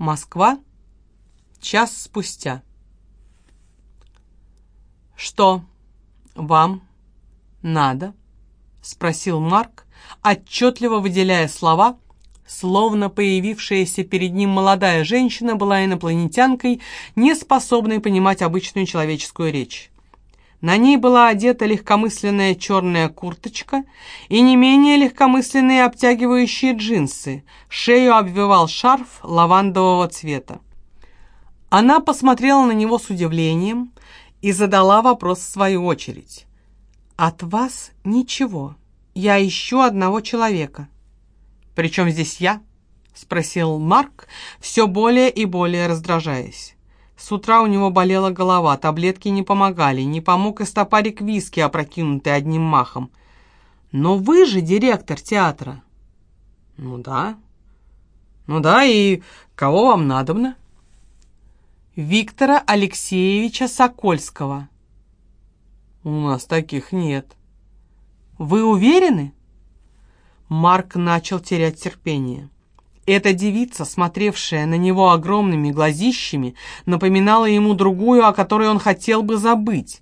Москва. Час спустя. «Что вам надо?» — спросил Марк, отчетливо выделяя слова, словно появившаяся перед ним молодая женщина была инопланетянкой, не способной понимать обычную человеческую речь. На ней была одета легкомысленная черная курточка и не менее легкомысленные обтягивающие джинсы. Шею обвивал шарф лавандового цвета. Она посмотрела на него с удивлением и задала вопрос в свою очередь. «От вас ничего. Я ищу одного человека». «Причем здесь я?» — спросил Марк, все более и более раздражаясь. С утра у него болела голова, таблетки не помогали, не помог и стопарик виски, опрокинутый одним махом. «Но вы же директор театра!» «Ну да. Ну да, и кого вам надобно?» «Виктора Алексеевича Сокольского». «У нас таких нет». «Вы уверены?» Марк начал терять терпение. Эта девица, смотревшая на него огромными глазищами, напоминала ему другую, о которой он хотел бы забыть.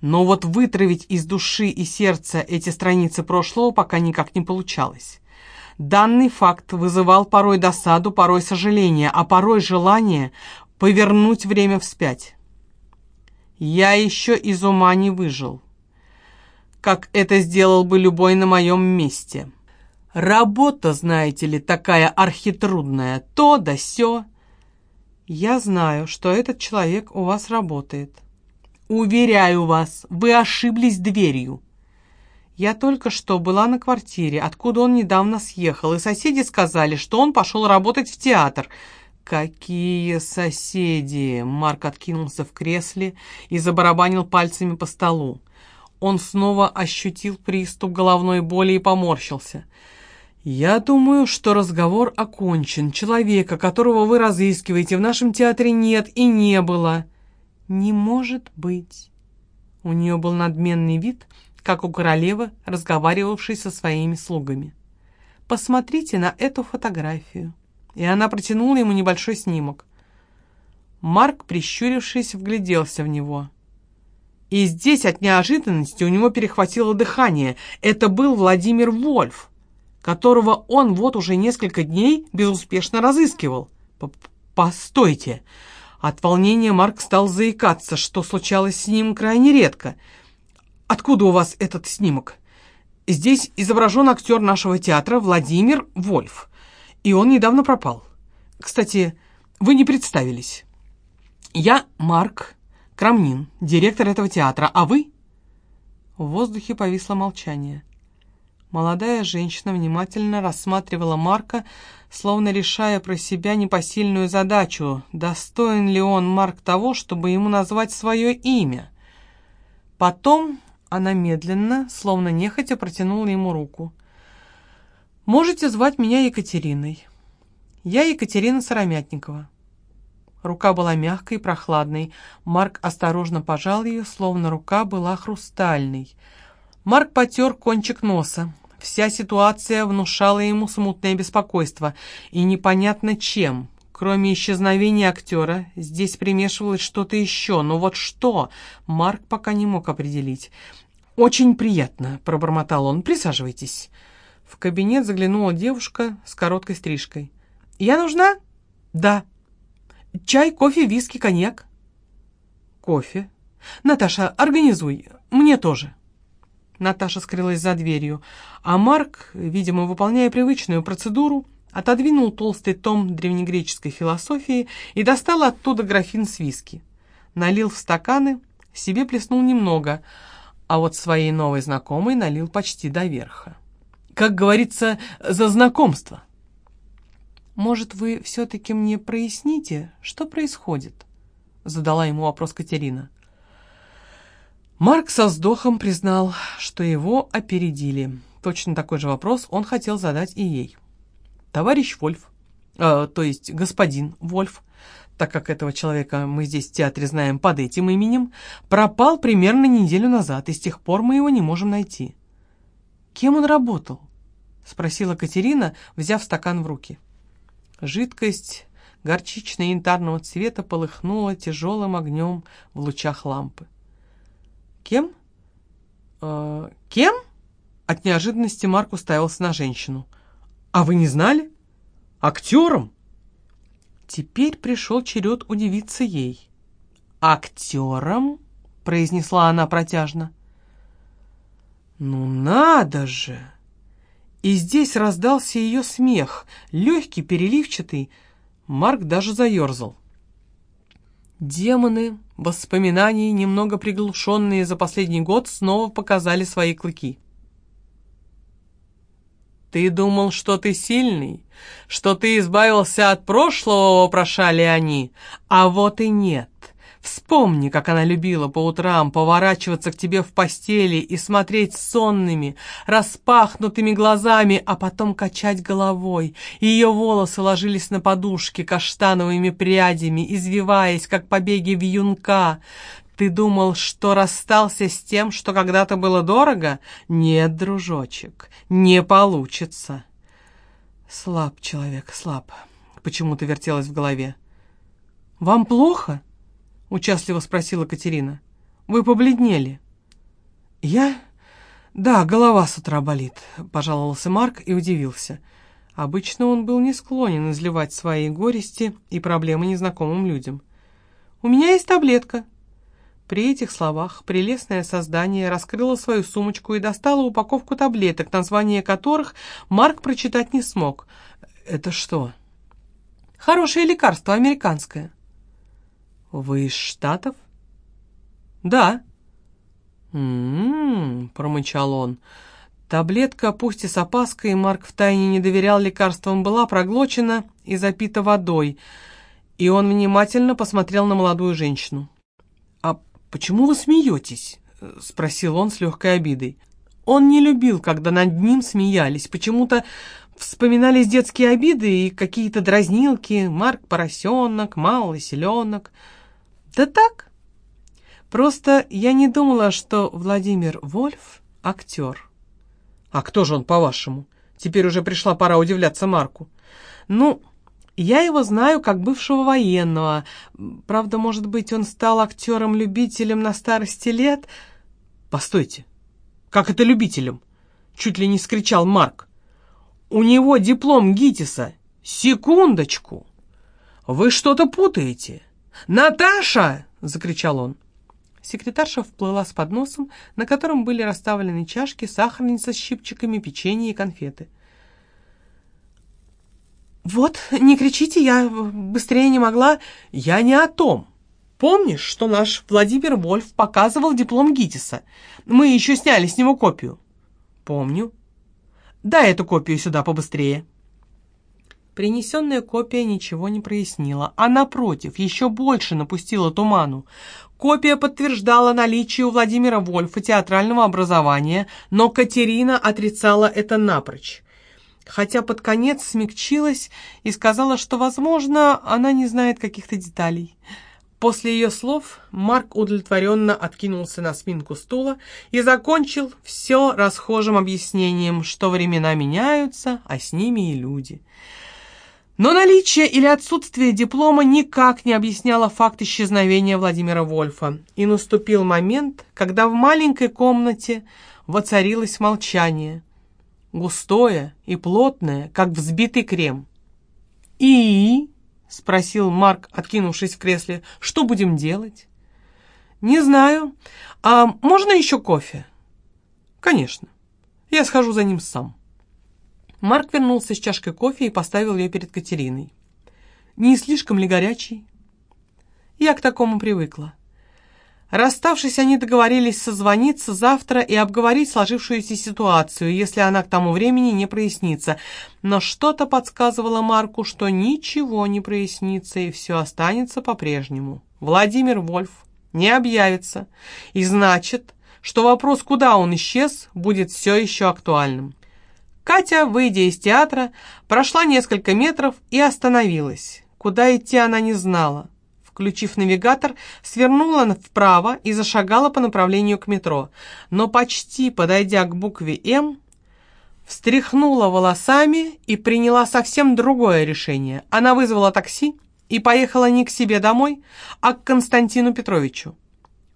Но вот вытравить из души и сердца эти страницы прошлого пока никак не получалось. Данный факт вызывал порой досаду, порой сожаление, а порой желание повернуть время вспять. Я еще из ума не выжил, как это сделал бы любой на моем месте. Работа, знаете ли, такая архитрудная, то да сё. Я знаю, что этот человек у вас работает. Уверяю вас, вы ошиблись дверью. Я только что была на квартире, откуда он недавно съехал, и соседи сказали, что он пошел работать в театр. «Какие соседи!» Марк откинулся в кресле и забарабанил пальцами по столу. Он снова ощутил приступ головной боли и поморщился. «Я думаю, что разговор окончен. Человека, которого вы разыскиваете, в нашем театре нет и не было». «Не может быть». У нее был надменный вид, как у королевы, разговаривавшей со своими слугами. «Посмотрите на эту фотографию». И она протянула ему небольшой снимок. Марк, прищурившись, вгляделся в него. И здесь от неожиданности у него перехватило дыхание. Это был Владимир Вольф которого он вот уже несколько дней безуспешно разыскивал. Постойте! От волнения Марк стал заикаться, что случалось с ним крайне редко. Откуда у вас этот снимок? Здесь изображен актер нашего театра Владимир Вольф, и он недавно пропал. Кстати, вы не представились. Я Марк Крамнин, директор этого театра, а вы? В воздухе повисло молчание. Молодая женщина внимательно рассматривала Марка, словно решая про себя непосильную задачу, достоин ли он, Марк, того, чтобы ему назвать свое имя. Потом она медленно, словно нехотя, протянула ему руку. «Можете звать меня Екатериной. Я Екатерина Сыромятникова». Рука была мягкой и прохладной. Марк осторожно пожал ее, словно рука была хрустальной. Марк потер кончик носа. Вся ситуация внушала ему смутное беспокойство, и непонятно чем. Кроме исчезновения актера, здесь примешивалось что-то еще, но вот что, Марк пока не мог определить. «Очень приятно», — пробормотал он, — «присаживайтесь». В кабинет заглянула девушка с короткой стрижкой. «Я нужна?» «Да». «Чай, кофе, виски, коньяк?» «Кофе». «Наташа, организуй. Мне тоже». Наташа скрылась за дверью, а Марк, видимо, выполняя привычную процедуру, отодвинул толстый том древнегреческой философии и достал оттуда графин с виски. Налил в стаканы, себе плеснул немного, а вот своей новой знакомой налил почти до верха. Как говорится, за знакомство. «Может, вы все-таки мне проясните, что происходит?» Задала ему вопрос Катерина. Марк со вздохом признал, что его опередили. Точно такой же вопрос он хотел задать и ей. «Товарищ Вольф, э, то есть господин Вольф, так как этого человека мы здесь в театре знаем под этим именем, пропал примерно неделю назад, и с тех пор мы его не можем найти». «Кем он работал?» — спросила Катерина, взяв стакан в руки. Жидкость горчичная янтарного цвета полыхнула тяжелым огнем в лучах лампы. «Кем? Э, кем?» От неожиданности Марк уставился на женщину. «А вы не знали? Актером?» Теперь пришел черед удивиться ей. «Актером?» — произнесла она протяжно. «Ну надо же!» И здесь раздался ее смех, легкий, переливчатый. Марк даже заерзал. Демоны, воспоминания, немного приглушенные за последний год, снова показали свои клыки. «Ты думал, что ты сильный, что ты избавился от прошлого?» — вопрошали они. «А вот и нет. Вспомни, как она любила по утрам поворачиваться к тебе в постели и смотреть сонными, распахнутыми глазами, а потом качать головой. Ее волосы ложились на подушки каштановыми прядями, извиваясь, как побеги вьюнка. Ты думал, что расстался с тем, что когда-то было дорого? Нет, дружочек, не получится. Слаб человек, слаб. Почему-то вертелось в голове. Вам плохо? — участливо спросила Катерина. «Вы побледнели». «Я? Да, голова с утра болит», — пожаловался Марк и удивился. Обычно он был не склонен изливать свои горести и проблемы незнакомым людям. «У меня есть таблетка». При этих словах прелестное создание раскрыло свою сумочку и достало упаковку таблеток, название которых Марк прочитать не смог. «Это что?» «Хорошее лекарство, американское». «Вы из Штатов?» «Да». «М-м-м», промычал он. Таблетка, пусть и с опаской, Марк втайне не доверял лекарствам, была проглочена и запита водой, и он внимательно посмотрел на молодую женщину. «А почему вы смеетесь?» — спросил он с легкой обидой. Он не любил, когда над ним смеялись, почему-то вспоминались детские обиды и какие-то дразнилки, Марк поросенок, малый селенок — да так. Просто я не думала, что Владимир Вольф — актер. А кто же он, по-вашему? Теперь уже пришла пора удивляться Марку. Ну, я его знаю как бывшего военного. Правда, может быть, он стал актером-любителем на старости лет? Постойте, как это любителем? Чуть ли не скричал Марк. У него диплом ГИТИСа. Секундочку! Вы что-то путаете. «Наташа!» — закричал он. Секретарша вплыла с подносом, на котором были расставлены чашки, сахарница с щипчиками, печенье и конфеты. «Вот, не кричите, я быстрее не могла. Я не о том. Помнишь, что наш Владимир Вольф показывал диплом ГИТИСа? Мы еще сняли с него копию». «Помню». «Дай эту копию сюда побыстрее». Принесенная копия ничего не прояснила, а напротив, еще больше напустила туману. Копия подтверждала наличие у Владимира Вольфа театрального образования, но Катерина отрицала это напрочь. Хотя под конец смягчилась и сказала, что, возможно, она не знает каких-то деталей. После ее слов Марк удовлетворенно откинулся на спинку стула и закончил все расхожим объяснением, что времена меняются, а с ними и люди – но наличие или отсутствие диплома никак не объясняло факт исчезновения Владимира Вольфа, и наступил момент, когда в маленькой комнате воцарилось молчание, густое и плотное, как взбитый крем. «И?» — спросил Марк, откинувшись в кресле. «Что будем делать?» «Не знаю. А можно еще кофе?» «Конечно. Я схожу за ним сам». Марк вернулся с чашкой кофе и поставил ее перед Катериной. «Не слишком ли горячий?» Я к такому привыкла. Расставшись, они договорились созвониться завтра и обговорить сложившуюся ситуацию, если она к тому времени не прояснится. Но что-то подсказывало Марку, что ничего не прояснится и все останется по-прежнему. Владимир Вольф не объявится, и значит, что вопрос, куда он исчез, будет все еще актуальным. Катя, выйдя из театра, прошла несколько метров и остановилась. Куда идти она не знала. Включив навигатор, свернула вправо и зашагала по направлению к метро. Но почти подойдя к букве «М», встряхнула волосами и приняла совсем другое решение. Она вызвала такси, и поехала не к себе домой, а к Константину Петровичу.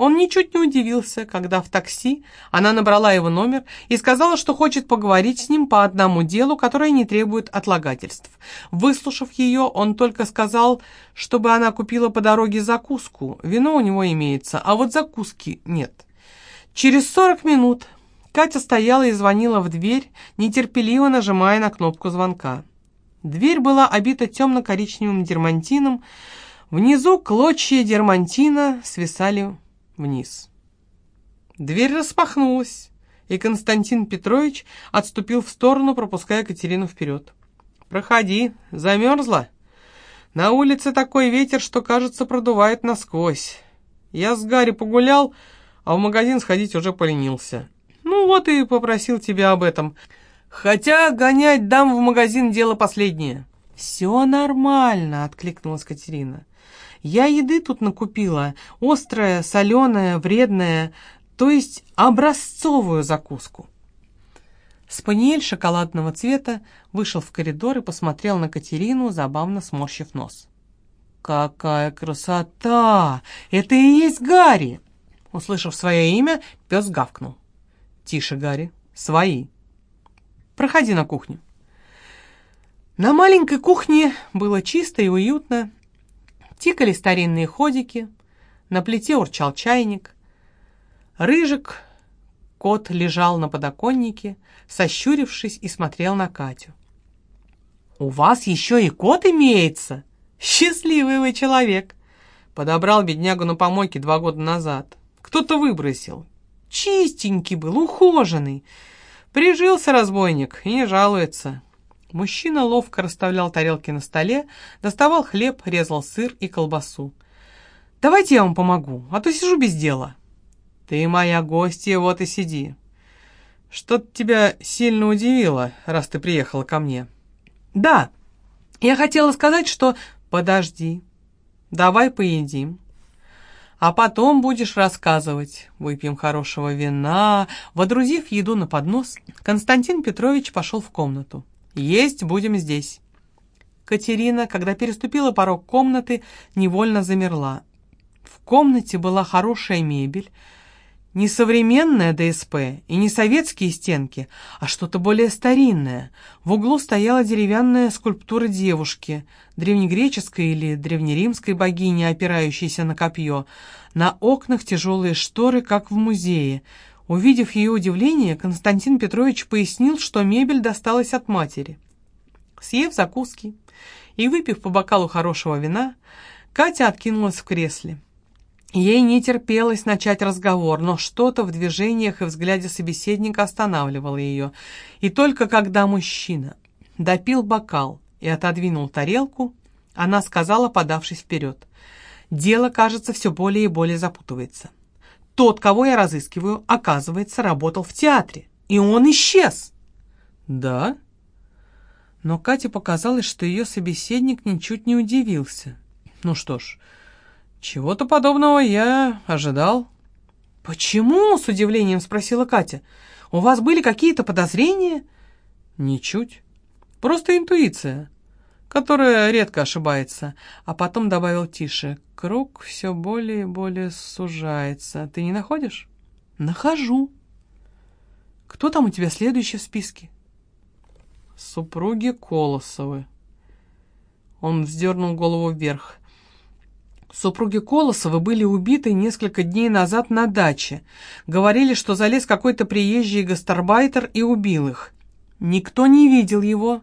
Он ничуть не удивился, когда в такси она набрала его номер и сказала, что хочет поговорить с ним по одному делу, которое не требует отлагательств. Выслушав ее, он только сказал, чтобы она купила по дороге закуску. Вино у него имеется, а вот закуски нет. Через сорок минут Катя стояла и звонила в дверь, нетерпеливо нажимая на кнопку звонка. Дверь была обита темно-коричневым дермантином, внизу клочья дермантина свисали вниз. Дверь распахнулась, и Константин Петрович отступил в сторону, пропуская Катерину вперед. «Проходи, замерзла? На улице такой ветер, что, кажется, продувает насквозь. Я с Гарри погулял, а в магазин сходить уже поленился. Ну вот и попросил тебя об этом. Хотя гонять дам в магазин дело последнее». «Все нормально», — откликнулась Катерина. Я еды тут накупила, острая, соленая, вредная, то есть образцовую закуску. Спаниель шоколадного цвета вышел в коридор и посмотрел на Катерину, забавно сморщив нос. «Какая красота! Это и есть Гарри!» Услышав свое имя, пес гавкнул. «Тише, Гарри, свои. Проходи на кухню». На маленькой кухне было чисто и уютно. Тикали старинные ходики, на плите урчал чайник. Рыжик, кот, лежал на подоконнике, сощурившись и смотрел на Катю. «У вас еще и кот имеется? Счастливый вы человек!» Подобрал беднягу на помойке два года назад. Кто-то выбросил. Чистенький был, ухоженный. Прижился разбойник и не жалуется. Мужчина ловко расставлял тарелки на столе, доставал хлеб, резал сыр и колбасу. «Давайте я вам помогу, а то сижу без дела». «Ты моя гостья, вот и сиди». «Что-то тебя сильно удивило, раз ты приехала ко мне». «Да, я хотела сказать, что...» «Подожди, давай поедим». А потом будешь рассказывать. Выпьем хорошего вина. Водрузив еду на поднос, Константин Петрович пошел в комнату. Есть будем здесь». Катерина, когда переступила порог комнаты, невольно замерла. В комнате была хорошая мебель, не современная ДСП и не советские стенки, а что-то более старинное. В углу стояла деревянная скульптура девушки, древнегреческой или древнеримской богини, опирающейся на копье. На окнах тяжелые шторы, как в музее — Увидев ее удивление, Константин Петрович пояснил, что мебель досталась от матери. Съев закуски и выпив по бокалу хорошего вина, Катя откинулась в кресле. Ей не терпелось начать разговор, но что-то в движениях и взгляде собеседника останавливало ее. И только когда мужчина допил бокал и отодвинул тарелку, она сказала, подавшись вперед. «Дело, кажется, все более и более запутывается. Тот, кого я разыскиваю, оказывается, работал в театре. И он исчез. Да? Но Кате показалось, что ее собеседник ничуть не удивился. Ну что ж, чего-то подобного я ожидал. «Почему?» — с удивлением спросила Катя. «У вас были какие-то подозрения?» «Ничуть. Просто интуиция, которая редко ошибается». А потом добавил тише. Круг все более и более сужается. Ты не находишь? Нахожу. Кто там у тебя следующий в списке? Супруги Колосовы. Он вздернул голову вверх. Супруги Колосовы были убиты несколько дней назад на даче. Говорили, что залез какой-то приезжий гастарбайтер и убил их. Никто не видел его,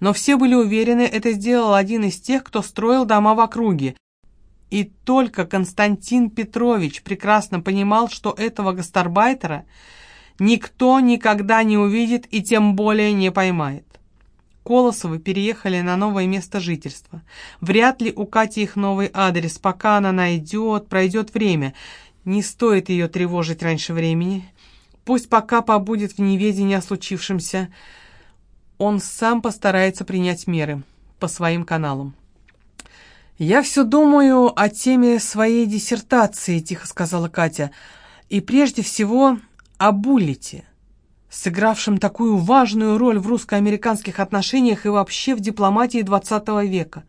но все были уверены, это сделал один из тех, кто строил дома в округе, и только Константин Петрович прекрасно понимал, что этого гастарбайтера никто никогда не увидит и тем более не поймает. Колосовы переехали на новое место жительства. Вряд ли у Кати их новый адрес, пока она найдет, пройдет время. Не стоит ее тревожить раньше времени. Пусть пока побудет в неведении о случившемся. Он сам постарается принять меры по своим каналам. «Я все думаю о теме своей диссертации», — тихо сказала Катя, «и прежде всего о Буллете, сыгравшем такую важную роль в русско-американских отношениях и вообще в дипломатии XX века».